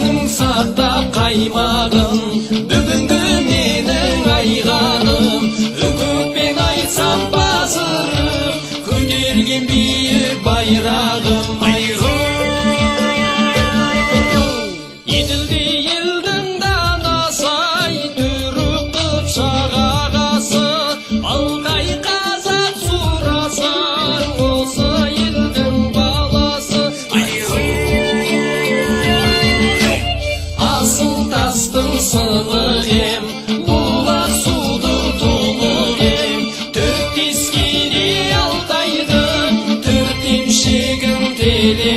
Benim sahta kaymağım Bugündü benim ayganım Hukuk ben aysam basırım Kudurgin bir bayrağım sığınayım Bula sudur doluyum Türk diskini altaydım Türk imşigim deli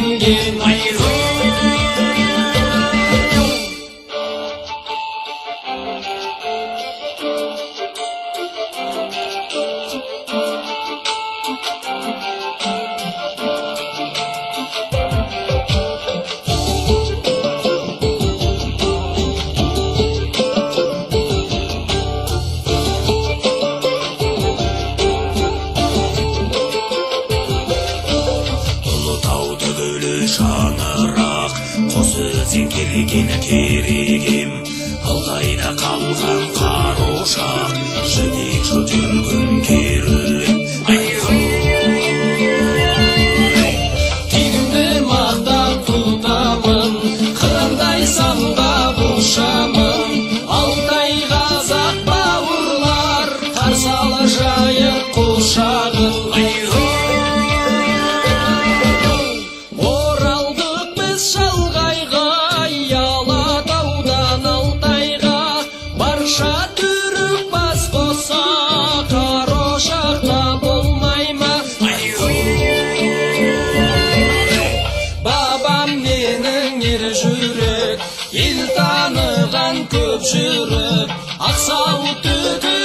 mızrak Kosusin kirgine kirigim Hallayına kalkan karuşak Şedi şu dürbün kirim Alтай қазақ бауырлар қарсы çürük İltanı ben köpçürük Aksa utu